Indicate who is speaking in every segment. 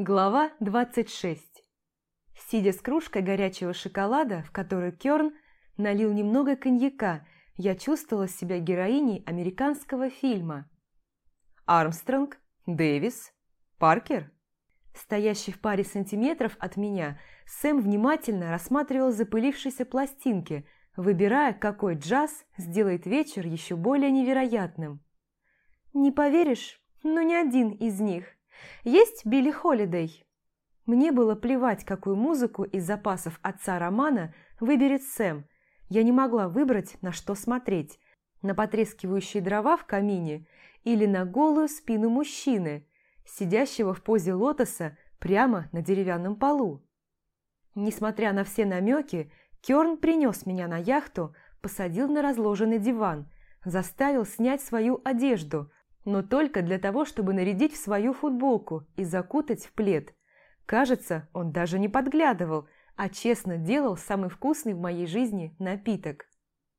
Speaker 1: Глава 26 Сидя с кружкой горячего шоколада, в которую Кёрн налил немного коньяка, я чувствовала себя героиней американского фильма. Армстронг, Дэвис, Паркер. Стоящий в паре сантиметров от меня, Сэм внимательно рассматривал запылившиеся пластинки, выбирая, какой джаз сделает вечер еще более невероятным. «Не поверишь, но ни один из них. Есть Билли Холидей?» Мне было плевать, какую музыку из запасов отца Романа выберет Сэм. Я не могла выбрать, на что смотреть. На потрескивающие дрова в камине или на голую спину мужчины, сидящего в позе лотоса прямо на деревянном полу. Несмотря на все намеки, Кёрн принес меня на яхту, посадил на разложенный диван, заставил снять свою одежду, но только для того, чтобы нарядить в свою футболку и закутать в плед. Кажется, он даже не подглядывал, а честно делал самый вкусный в моей жизни напиток.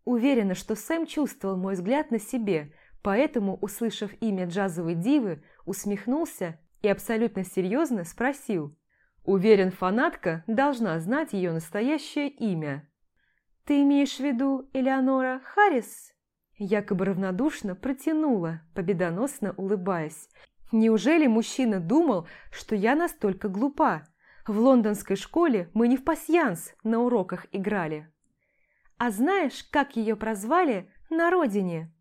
Speaker 1: Уверена, что Сэм чувствовал мой взгляд на себе, поэтому, услышав имя джазовой дивы, усмехнулся и абсолютно серьезно спросил. Уверен, фанатка должна знать ее настоящее имя. «Ты имеешь в виду Элеонора Харрис?» Якобы равнодушно протянула, победоносно улыбаясь, Неужели мужчина думал, что я настолько глупа? В лондонской школе мы не в пасьянс на уроках играли. А знаешь, как ее прозвали на родине?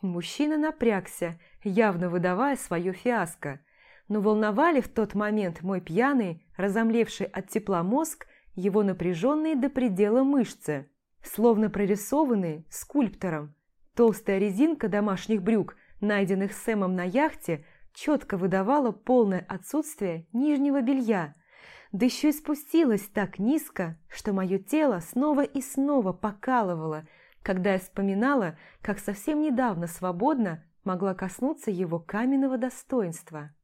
Speaker 1: Мужчина напрягся, явно выдавая свое фиаско. Но волновали в тот момент мой пьяный, разомлевший от тепла мозг, его напряженные до предела мышцы, словно прорисованные скульптором. Толстая резинка домашних брюк, найденных Сэмом на яхте, четко выдавала полное отсутствие нижнего белья, да еще и спустилась так низко, что мое тело снова и снова покалывало, когда я вспоминала, как совсем недавно свободно могла коснуться его каменного достоинства.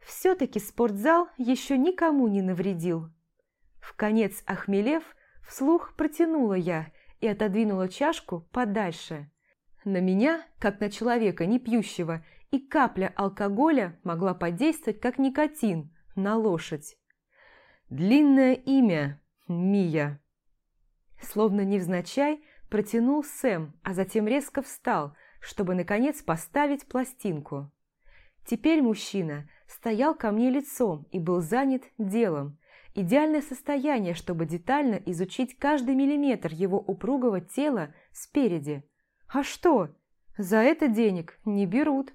Speaker 1: Все-таки спортзал еще никому не навредил. В конец охмелев, вслух протянула я и отодвинула чашку подальше. На меня, как на человека не пьющего и капля алкоголя могла подействовать как никотин на лошадь. Длинное имя – Мия. Словно невзначай протянул Сэм, а затем резко встал, чтобы, наконец, поставить пластинку. Теперь мужчина стоял ко мне лицом и был занят делом. Идеальное состояние, чтобы детально изучить каждый миллиметр его упругого тела спереди. А что? За это денег не берут.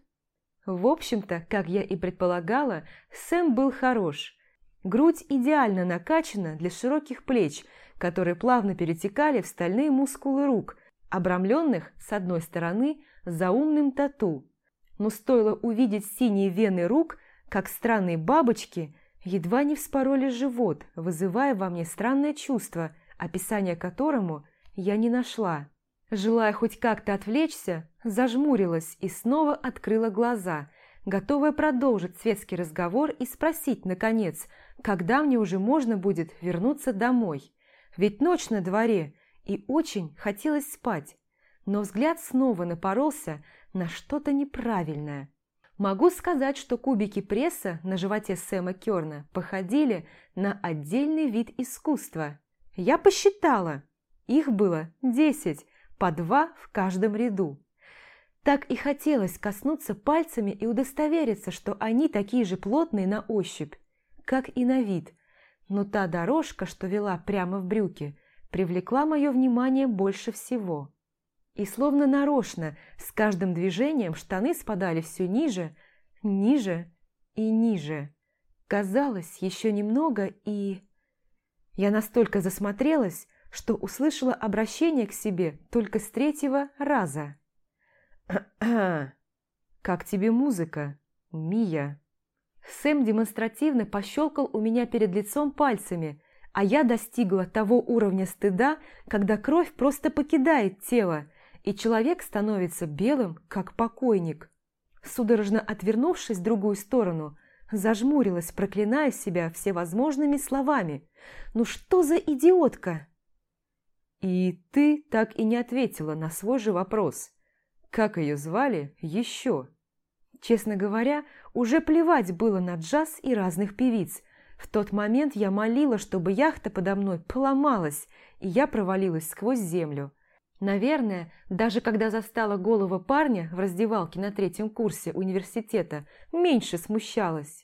Speaker 1: В общем-то, как я и предполагала, Сэм был хорош. Грудь идеально накачана для широких плеч, которые плавно перетекали в стальные мускулы рук, обрамленных, с одной стороны, заумным тату. Но стоило увидеть синие вены рук, как странные бабочки едва не вспороли живот, вызывая во мне странное чувство, описание которому я не нашла. Желая хоть как-то отвлечься, зажмурилась и снова открыла глаза, готовая продолжить светский разговор и спросить, наконец, когда мне уже можно будет вернуться домой. Ведь ночь на дворе, и очень хотелось спать. Но взгляд снова напоролся на что-то неправильное. Могу сказать, что кубики пресса на животе Сэма Керна походили на отдельный вид искусства. Я посчитала. Их было десять, по два в каждом ряду. Так и хотелось коснуться пальцами и удостовериться, что они такие же плотные на ощупь, как и на вид. Но та дорожка, что вела прямо в брюки, привлекла мое внимание больше всего. И словно нарочно, с каждым движением штаны спадали все ниже, ниже и ниже. Казалось, еще немного и... Я настолько засмотрелась, что услышала обращение к себе только с третьего раза. «Как тебе музыка, Мия?» Сэм демонстративно пощелкал у меня перед лицом пальцами, а я достигла того уровня стыда, когда кровь просто покидает тело, и человек становится белым, как покойник. Судорожно отвернувшись в другую сторону, зажмурилась, проклиная себя всевозможными словами. «Ну что за идиотка?» И ты так и не ответила на свой же вопрос. Как ее звали еще? Честно говоря, уже плевать было на джаз и разных певиц. В тот момент я молила, чтобы яхта подо мной поломалась, и я провалилась сквозь землю. Наверное, даже когда застала голого парня в раздевалке на третьем курсе университета, меньше смущалась.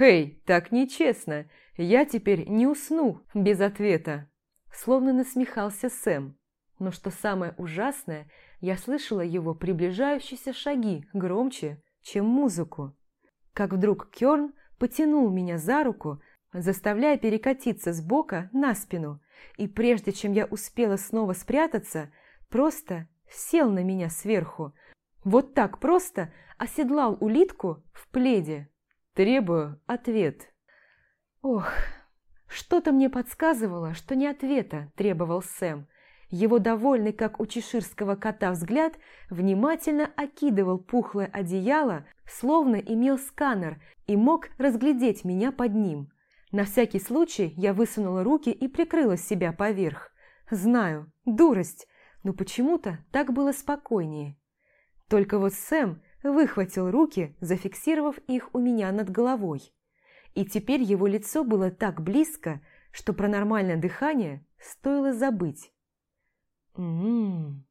Speaker 1: «Эй, так нечестно! Я теперь не усну без ответа!» Словно насмехался Сэм. Но что самое ужасное, я слышала его приближающиеся шаги громче, чем музыку. Как вдруг Кёрн потянул меня за руку, заставляя перекатиться с бока на спину, и прежде чем я успела снова спрятаться, просто сел на меня сверху. Вот так просто оседлал улитку в пледе. Требую ответ. Ох, что-то мне подсказывало, что не ответа требовал Сэм. Его довольный, как у чеширского кота, взгляд внимательно окидывал пухлое одеяло, словно имел сканер и мог разглядеть меня под ним. На всякий случай я высунула руки и прикрыла себя поверх. Знаю, дурость, но почему-то так было спокойнее. Только вот Сэм выхватил руки, зафиксировав их у меня над головой. И теперь его лицо было так близко, что про нормальное дыхание стоило забыть. «Ммм,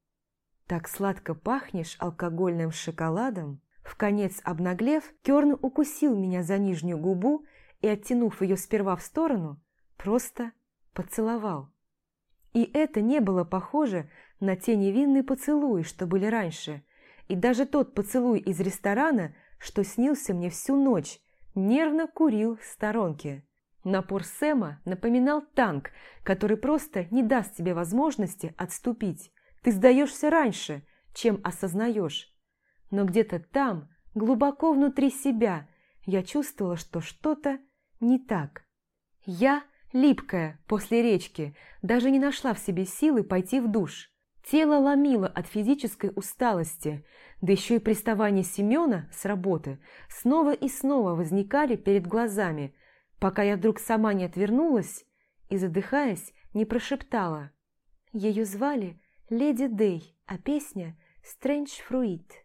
Speaker 1: так сладко пахнешь алкогольным шоколадом!» В конец обнаглев, Керн укусил меня за нижнюю губу и, оттянув ее сперва в сторону, просто поцеловал. И это не было похоже на те невинные поцелуи, что были раньше, и даже тот поцелуй из ресторана, что снился мне всю ночь, нервно курил в сторонке. Напор Сэма напоминал танк, который просто не даст тебе возможности отступить. Ты сдаешься раньше, чем осознаешь. Но где-то там, глубоко внутри себя, я чувствовала, что что-то не так. Я, липкая после речки, даже не нашла в себе силы пойти в душ. Тело ломило от физической усталости, да еще и приставания Семена с работы снова и снова возникали перед глазами, пока я вдруг сама не отвернулась и, задыхаясь, не прошептала. Ее звали Леди Дэй, а песня «Strange Fruit».